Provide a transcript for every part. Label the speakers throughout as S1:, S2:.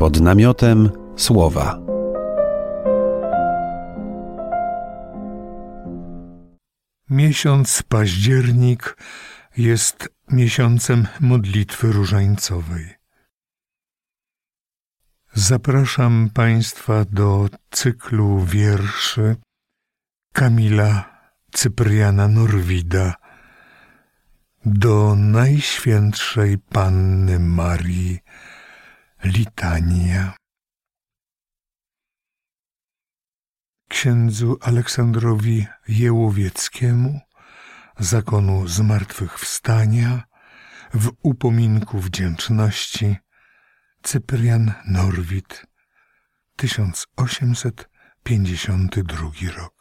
S1: Pod namiotem słowa.
S2: Miesiąc październik jest miesiącem modlitwy różańcowej. Zapraszam Państwa do cyklu wierszy Kamila Cypriana Norwida do Najświętszej Panny Marii Litania. Księdzu Aleksandrowi Jełowieckiemu zakonu zmartwychwstania w upominku wdzięczności Cyprian Norwid 1852 rok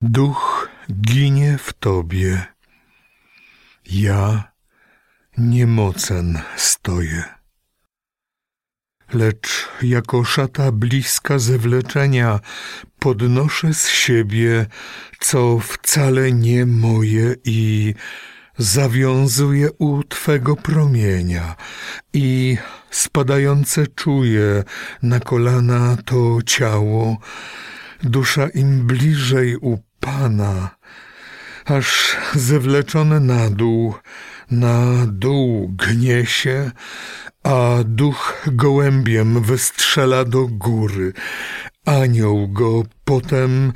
S2: Duch ginie w Tobie, ja niemocen stoję. Lecz jako szata bliska zewleczenia podnoszę z siebie, co wcale nie moje i zawiązuję u Twego promienia i spadające czuję na kolana to ciało, dusza im bliżej u Pana, aż zewleczone na dół, na dół gnie się, a duch gołębiem wystrzela do góry. Anioł go potem,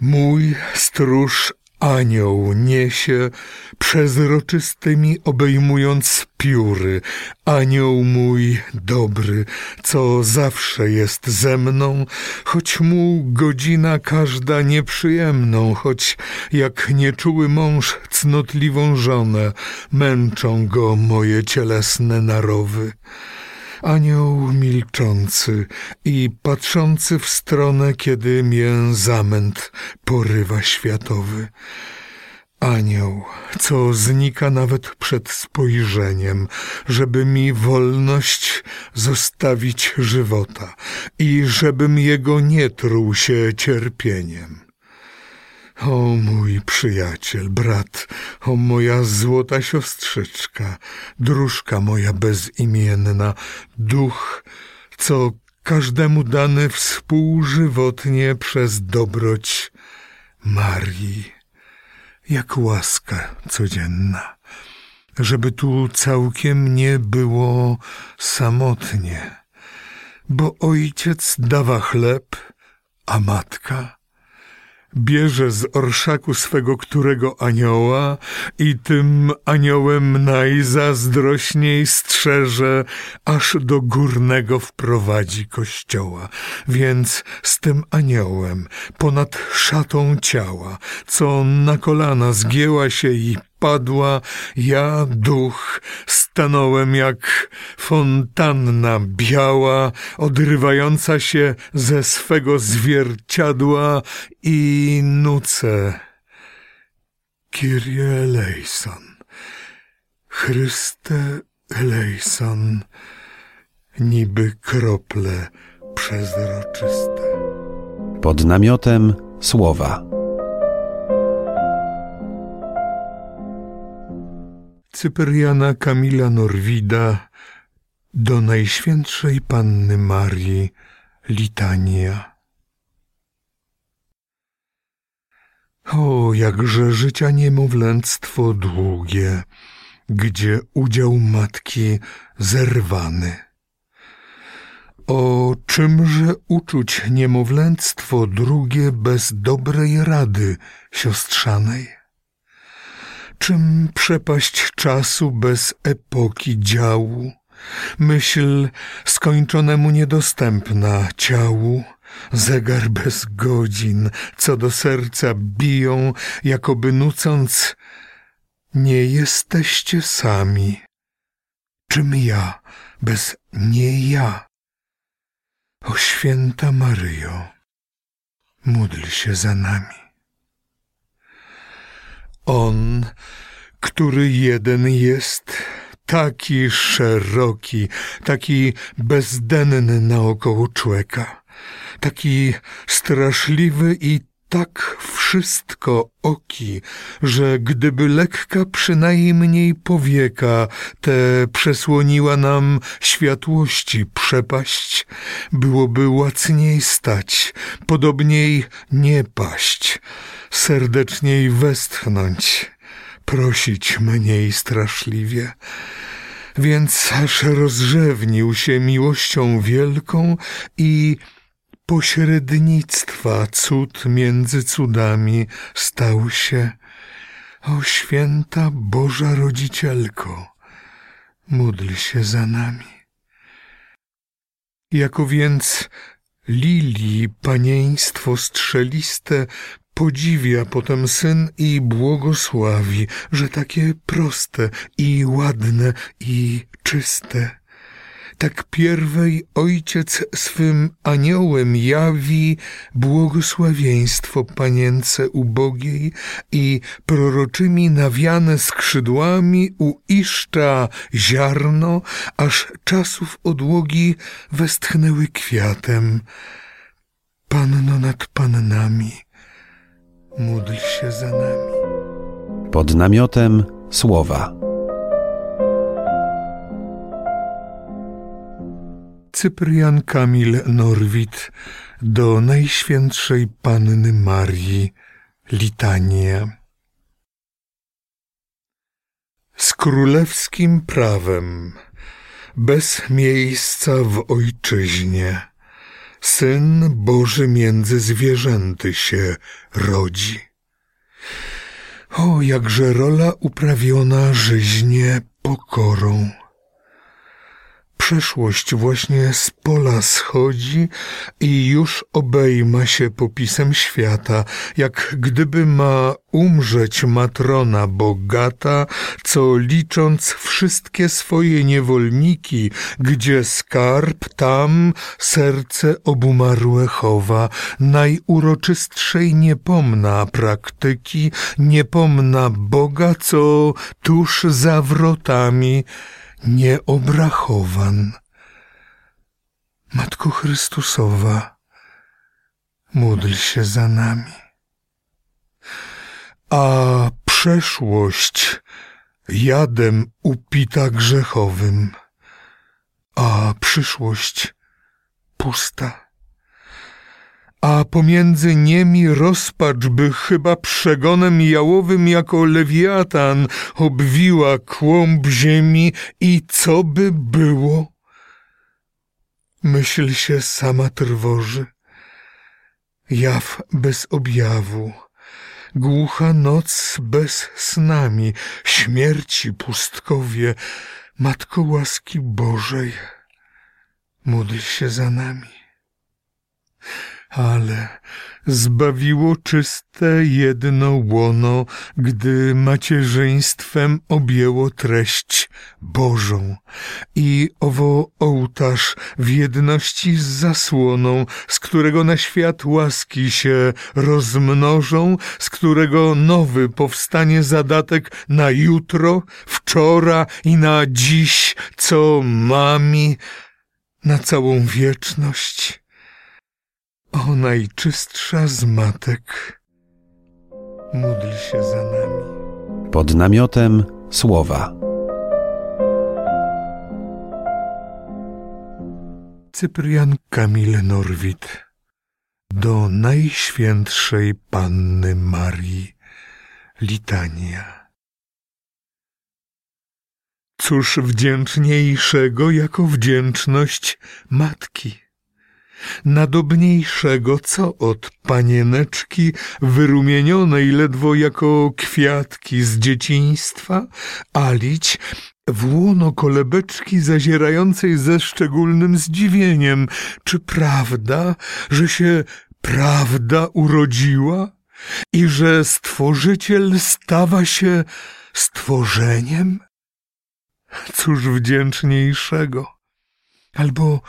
S2: mój stróż anioł niesie, przezroczystymi obejmując pióry. Anioł mój dobry, co zawsze jest ze mną, choć mu godzina każda nieprzyjemną, choć jak nieczuły mąż cnotliwą żonę, męczą go moje cielesne narowy. Anioł milczący i patrzący w stronę, kiedy mię zamęt porywa światowy. Anioł, co znika nawet przed spojrzeniem, żeby mi wolność zostawić żywota i żebym jego nie truł się cierpieniem. O mój przyjaciel, brat, o moja złota siostrzyczka, dróżka moja bezimienna, duch, co każdemu dany współżywotnie przez dobroć Marii, jak łaska codzienna, żeby tu całkiem nie było samotnie, bo ojciec dawa chleb, a matka bierze z orszaku swego którego anioła i tym aniołem najzazdrośniej strzeże, aż do górnego wprowadzi kościoła. Więc z tym aniołem ponad szatą ciała, co na kolana zgięła się i padła, ja duch stanąłem jak fontanna biała, odrywająca się ze swego zwierciadła i nucę. Kyrie eleison, Chryste eleison, niby krople przezroczyste.
S1: Pod namiotem słowa.
S2: Cypriana Kamila Norwida do Najświętszej Panny Marii litania. O, jakże życia niemowlęctwo długie, gdzie udział matki zerwany. O czymże uczuć niemowlęctwo drugie bez dobrej rady siostrzanej? Czym przepaść czasu bez epoki działu, myśl skończonemu niedostępna ciału, zegar bez godzin, co do serca biją, jakoby nucąc nie jesteście sami. Czym ja bez nie ja? O święta Maryjo, módl się za nami. On, który jeden jest, taki szeroki, taki bezdenny naokoło człowieka, taki straszliwy i tak wszystko oki, że gdyby lekka przynajmniej powieka te przesłoniła nam światłości przepaść, byłoby łacniej stać, podobniej nie paść, serdeczniej westchnąć, prosić mniej straszliwie. Więc aż rozrzewnił się miłością wielką i pośrednictwa cud między cudami stał się. O święta Boża Rodzicielko, módl się za nami. Jako więc lilii panieństwo strzeliste podziwia potem syn i błogosławi, że takie proste i ładne i czyste. Tak pierwej ojciec swym aniołem jawi błogosławieństwo panience ubogiej i proroczymi nawiane skrzydłami uiszcza ziarno, aż czasów odłogi westchnęły kwiatem. Panno nad pannami, módl się za nami.
S1: Pod namiotem słowa.
S2: Cyprian Kamil Norwid do Najświętszej Panny Marii Litania. Z królewskim prawem, bez miejsca w ojczyźnie, Syn Boży między zwierzęty się rodzi. O, jakże rola uprawiona żyźnie pokorą przeszłość właśnie z pola schodzi i już obejma się popisem świata, jak gdyby ma umrzeć matrona bogata, co licząc wszystkie swoje niewolniki, gdzie skarb, tam serce obumarłe chowa, najuroczystszej niepomna praktyki, niepomna Boga, co tuż za wrotami nieobrachowan. Matko Chrystusowa, módl się za nami. A przeszłość jadem upita grzechowym, a przyszłość pusta a pomiędzy niemi rozpacz by chyba przegonem jałowym jako lewiatan obwiła kłąb ziemi i co by było? Myśl się sama trwoży, jaw bez objawu, głucha noc bez snami, śmierci pustkowie, Matko łaski Bożej, módl się za nami ale zbawiło czyste jedno łono, gdy macierzyństwem objęło treść Bożą. I owo ołtarz w jedności z zasłoną, z którego na świat łaski się rozmnożą, z którego nowy powstanie zadatek na jutro, wczora i na dziś, co mami, na całą wieczność o najczystsza z matek, módl się za nami.
S1: Pod namiotem słowa.
S2: Cyprian Kamil Norwid do Najświętszej Panny Marii Litania. Cóż wdzięczniejszego jako wdzięczność matki? Nadobniejszego, co od panieneczki wyrumienionej ledwo jako kwiatki z dzieciństwa, alić w łono kolebeczki zazierającej ze szczególnym zdziwieniem. Czy prawda, że się prawda urodziła i że Stworzyciel stawa się stworzeniem? Cóż wdzięczniejszego? Albo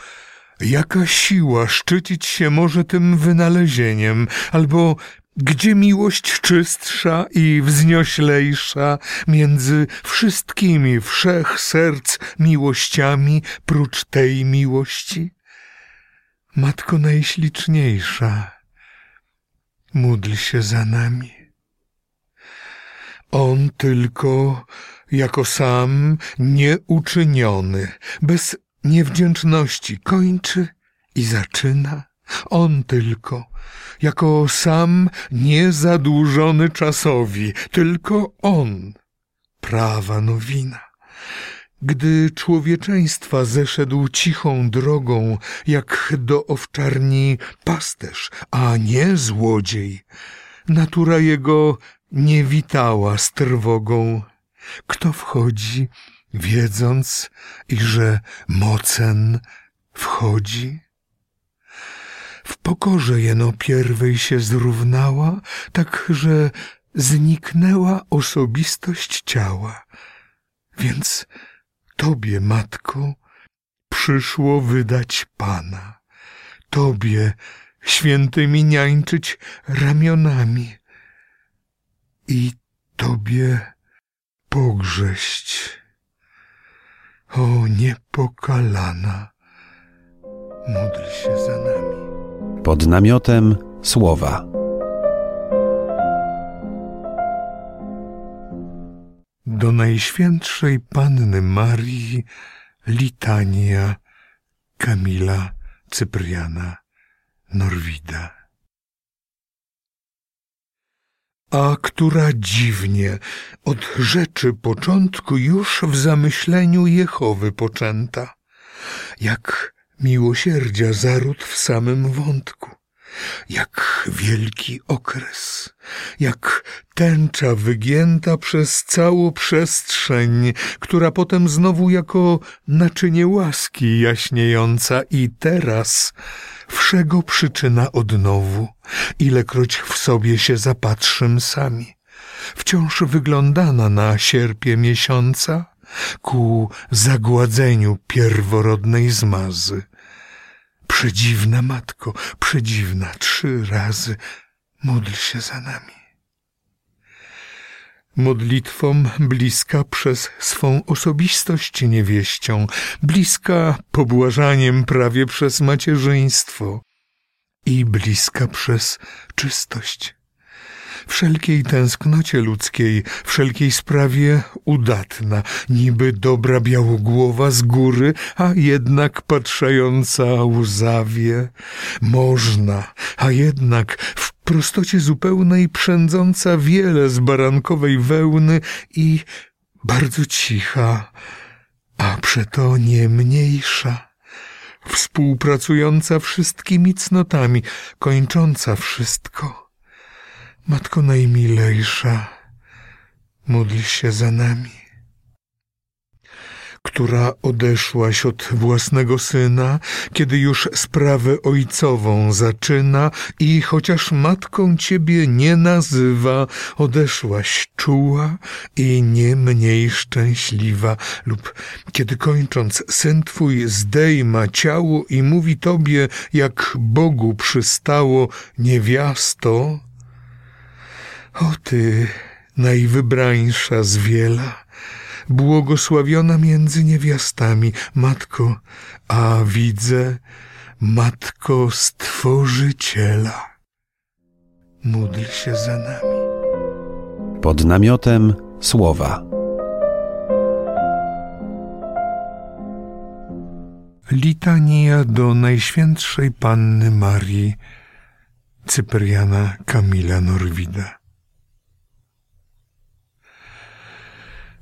S2: Jaka siła szczycić się może tym wynalezieniem, albo gdzie miłość czystsza i wznioślejsza między wszystkimi wszech serc miłościami prócz tej miłości? Matko najśliczniejsza, módl się za nami. On tylko jako sam nieuczyniony, bez niewdzięczności kończy i zaczyna. On tylko, jako sam niezadłużony czasowi, tylko on, prawa nowina. Gdy człowieczeństwa zeszedł cichą drogą, jak do owczarni pasterz, a nie złodziej, natura jego nie witała z trwogą. Kto wchodzi, wiedząc, iże mocen wchodzi? W pokorze jeno pierwej się zrównała, tak że zniknęła osobistość ciała. Więc Tobie, Matko, przyszło wydać Pana. Tobie, świętymi niańczyć ramionami i Tobie pogrześć. O niepokalana, módl się za nami.
S1: Pod namiotem słowa.
S2: Do Najświętszej Panny Marii litania Kamila Cypriana Norwida. A która dziwnie od rzeczy początku już w zamyśleniu Jehowy poczęta, jak miłosierdzia zaród w samym wątku, jak wielki okres, jak tęcza wygięta przez całą przestrzeń, która potem znowu jako naczynie łaski jaśniejąca i teraz wszego przyczyna odnowu, ilekroć w sobie się zapatrzym sami. Wciąż wyglądana na sierpie miesiąca ku zagładzeniu pierworodnej zmazy. Przedziwna matko, przedziwna trzy razy, módl się za nami modlitwom bliska przez swą osobistość niewieścią, bliska pobłażaniem prawie przez macierzyństwo i bliska przez czystość. Wszelkiej tęsknocie ludzkiej, wszelkiej sprawie udatna, niby dobra białogłowa z góry, a jednak patrzająca łzawie, można, a jednak w prostocie zupełnej przędząca wiele z barankowej wełny i bardzo cicha, a przeto nie mniejsza, współpracująca wszystkimi cnotami, kończąca wszystko. Matko najmilejsza, módl się za nami która odeszłaś od własnego syna, kiedy już sprawę ojcową zaczyna i chociaż matką ciebie nie nazywa, odeszłaś czuła i nie mniej szczęśliwa, lub kiedy kończąc syn twój zdejma ciało i mówi tobie, jak Bogu przystało niewiasto, o ty, najwybrańsza z wiela, błogosławiona między niewiastami, Matko, a widzę, Matko Stworzyciela. Módl się za nami.
S1: Pod namiotem słowa.
S2: Litania do Najświętszej Panny Marii Cypriana Kamila Norwida.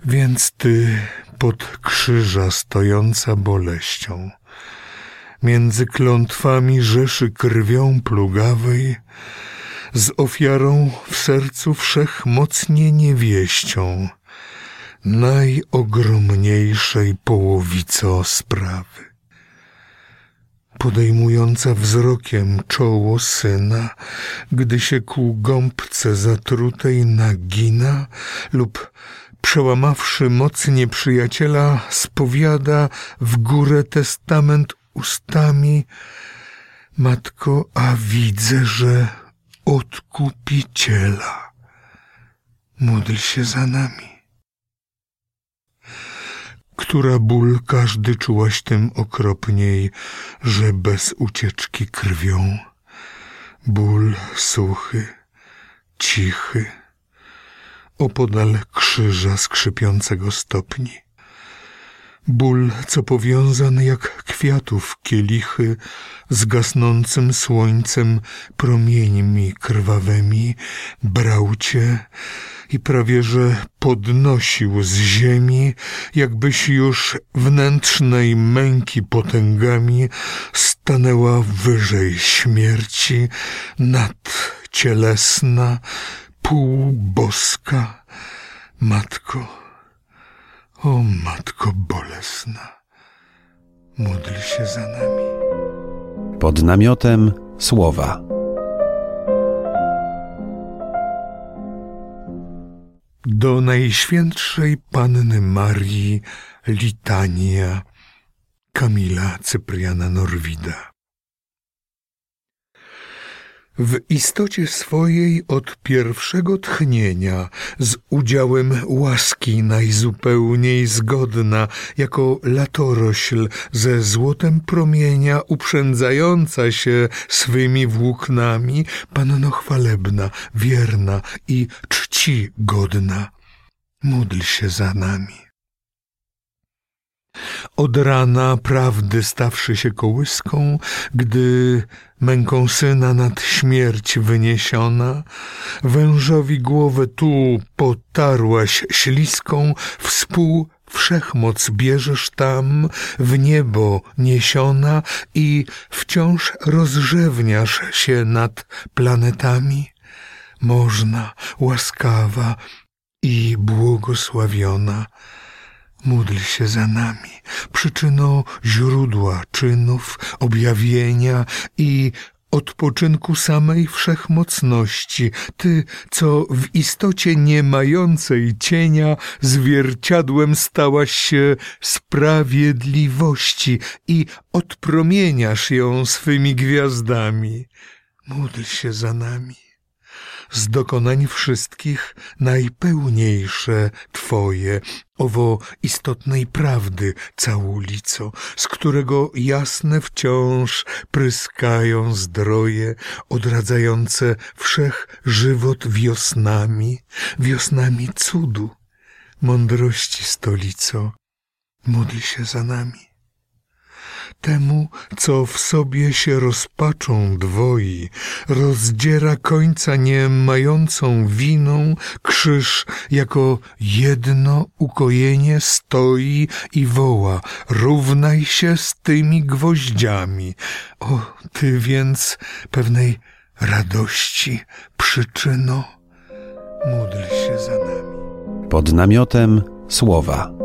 S2: Więc ty pod krzyża stojąca boleścią, między klątwami rzeszy krwią plugawej, z ofiarą w sercu wszechmocnie niewieścią, najogromniejszej połowico sprawy. Podejmująca wzrokiem czoło syna, gdy się ku gąbce zatrutej nagina lub przełamawszy moc nieprzyjaciela, spowiada w górę testament ustami. Matko, a widzę, że odkupiciela. Módl się za nami. Która ból każdy czułaś tym okropniej, że bez ucieczki krwią. Ból suchy, cichy, opodal krzyża skrzypiącego stopni. Ból, co powiązany jak kwiatów kielichy z gasnącym słońcem promieńmi krwawymi, brał cię i prawie że podnosił z ziemi, jakbyś już wnętrznej męki potęgami stanęła wyżej śmierci, nadcielesna, półboska. Matko, o Matko Bolesna, módl się za nami.
S1: Pod namiotem słowa.
S2: Do Najświętszej Panny Marii litania Kamila Cypriana Norwida. W istocie swojej od pierwszego tchnienia, z udziałem łaski najzupełniej zgodna, jako latorośl ze złotem promienia uprzędzająca się swymi włóknami, panno chwalebna, wierna i czci godna, módl się za nami. Od rana prawdy stawszy się kołyską, gdy męką syna nad śmierć wyniesiona, wężowi głowę tu potarłaś śliską, współ wszechmoc bierzesz tam, w niebo niesiona i wciąż rozrzewniasz się nad planetami. Można, łaskawa i błogosławiona, Módl się za nami, przyczyną źródła czynów, objawienia i odpoczynku samej wszechmocności, Ty, co w istocie nie mającej cienia zwierciadłem stałaś się sprawiedliwości i odpromieniasz ją swymi gwiazdami. Módl się za nami z dokonań wszystkich najpełniejsze Twoje, owo istotnej prawdy całulico, z którego jasne wciąż pryskają zdroje, odradzające wszech żywot wiosnami, wiosnami cudu, mądrości stolico. Módl się za nami temu, co w sobie się rozpaczą dwoi, rozdziera końca nie mającą winą, krzyż jako jedno ukojenie stoi i woła, równaj się z tymi gwoździami. O, ty więc pewnej radości przyczyno, módl się za nami.
S1: Pod namiotem słowa.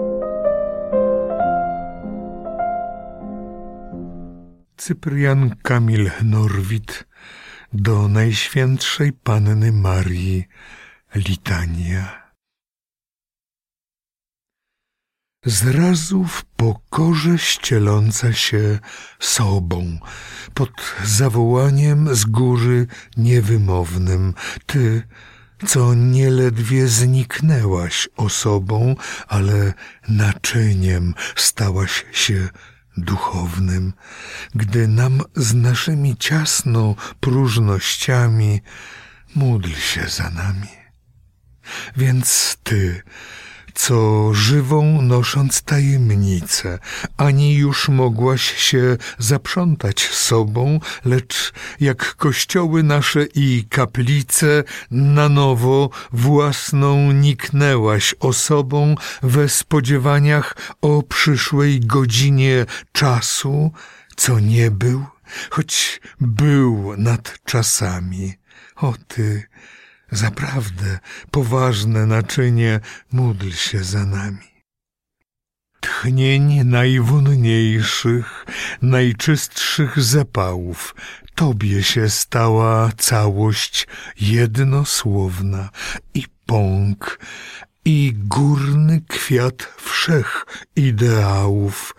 S2: Cyprian Kamil Norwid do Najświętszej Panny Marii litania. Zrazu w pokorze ścieląca się sobą, pod zawołaniem z góry niewymownym, ty, co nieledwie zniknęłaś osobą, ale naczyniem stałaś się duchownym, gdy nam z naszymi ciasną próżnościami módl się za nami. Więc Ty, co żywą nosząc tajemnicę, ani już mogłaś się zaprzątać sobą, lecz jak kościoły nasze i kaplice na nowo własną niknęłaś osobą we spodziewaniach o przyszłej godzinie czasu, co nie był, choć był nad czasami. O Ty, Zaprawdę poważne naczynie, módl się za nami. Tchnień najwonniejszych, najczystszych zapałów, Tobie się stała całość jednosłowna i pąk, i górny kwiat wszech ideałów,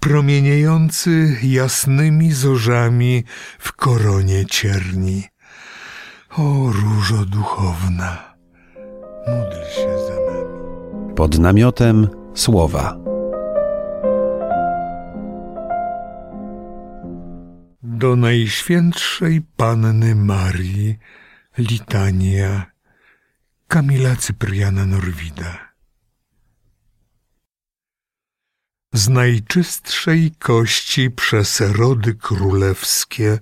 S2: promieniejący jasnymi zorzami w koronie cierni. O różo duchowna, módl się za nami.
S1: Pod namiotem słowa.
S2: Do Najświętszej Panny Marii Litania Kamila Cypriana Norwida Z najczystszej kości przez rody królewskie,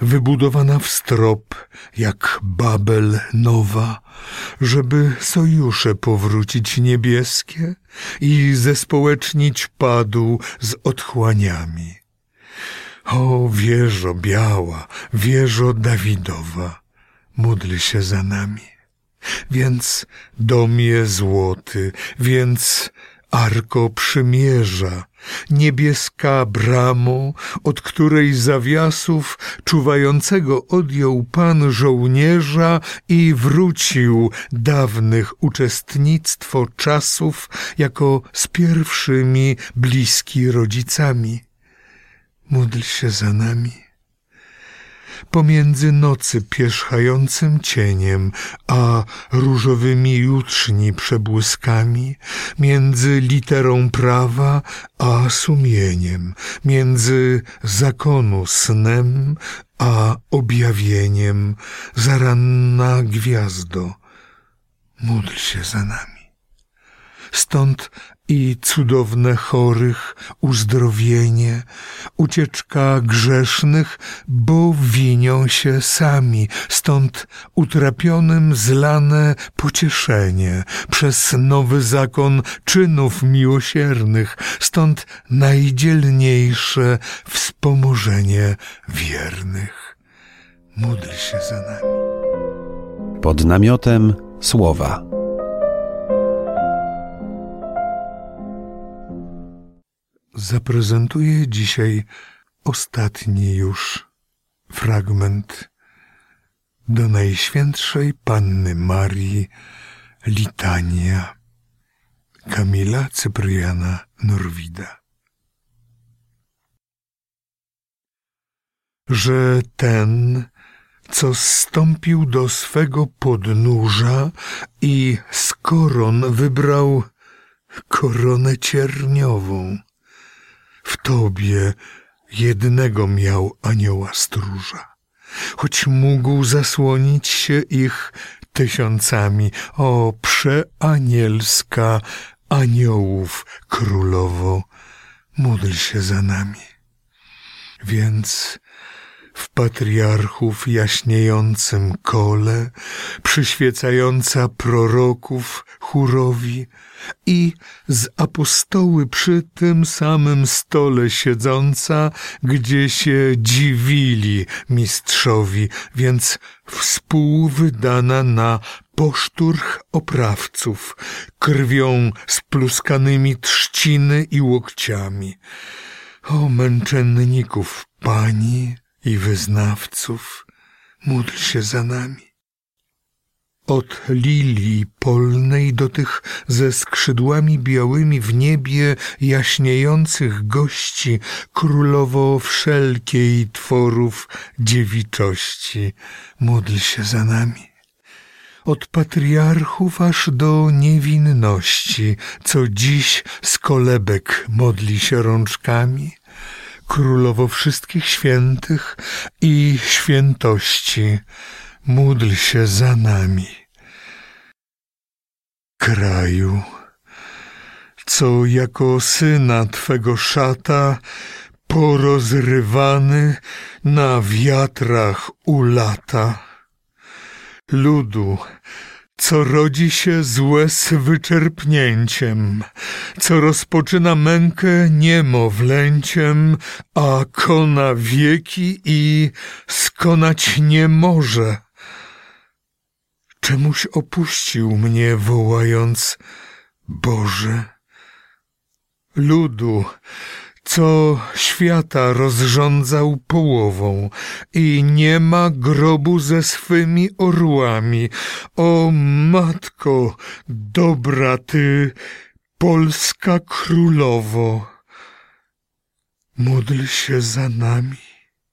S2: wybudowana w strop jak Babel nowa, żeby sojusze powrócić niebieskie i zespołecznić padł z otchłaniami. O wieżo biała, wieżo Dawidowa, módl się za nami. Więc domie złoty, więc Arko przymierza, niebieska bramo, od której zawiasów czuwającego odjął pan żołnierza i wrócił dawnych uczestnictwo czasów jako z pierwszymi bliski rodzicami. Módl się za nami pomiędzy nocy pierzchającym cieniem, a różowymi jutrzni przebłyskami, między literą prawa a sumieniem, między zakonu snem a objawieniem, zaranna gwiazdo, módl się za nami. Stąd i cudowne chorych uzdrowienie, ucieczka grzesznych, bo winią się sami, stąd utrapionym zlane pocieszenie przez nowy zakon czynów miłosiernych, stąd najdzielniejsze wspomożenie wiernych. Módl się za nami.
S1: Pod namiotem słowa.
S2: Zaprezentuję dzisiaj ostatni już fragment do Najświętszej Panny Marii Litania Kamila Cypriana Norwida. Że ten, co zstąpił do swego podnóża i z koron wybrał koronę cierniową, w tobie jednego miał anioła stróża, choć mógł zasłonić się ich tysiącami. O, przeanielska aniołów królowo, módl się za nami. Więc w patriarchów jaśniejącym kole, przyświecająca proroków chórowi i z apostoły przy tym samym stole siedząca, gdzie się dziwili mistrzowi, więc współwydana na poszturch oprawców, krwią spluskanymi trzciny i łokciami. O męczenników pani, i wyznawców, módl się za nami. Od lilii polnej do tych ze skrzydłami białymi w niebie jaśniejących gości, królowo wszelkiej tworów dziewiczości, módl się za nami. Od patriarchów aż do niewinności, co dziś z kolebek modli się rączkami, Królowo wszystkich świętych i świętości, módl się za nami. Kraju, co jako syna Twego szata porozrywany na wiatrach ulata, ludu, co rodzi się z łez wyczerpnięciem, co rozpoczyna mękę niemowlęciem, a kona wieki i skonać nie może. Czemuś opuścił mnie, wołając Boże. Ludu, co świata rozrządzał połową i nie ma grobu ze swymi orłami. O matko, dobra ty, polska królowo, módl się za nami.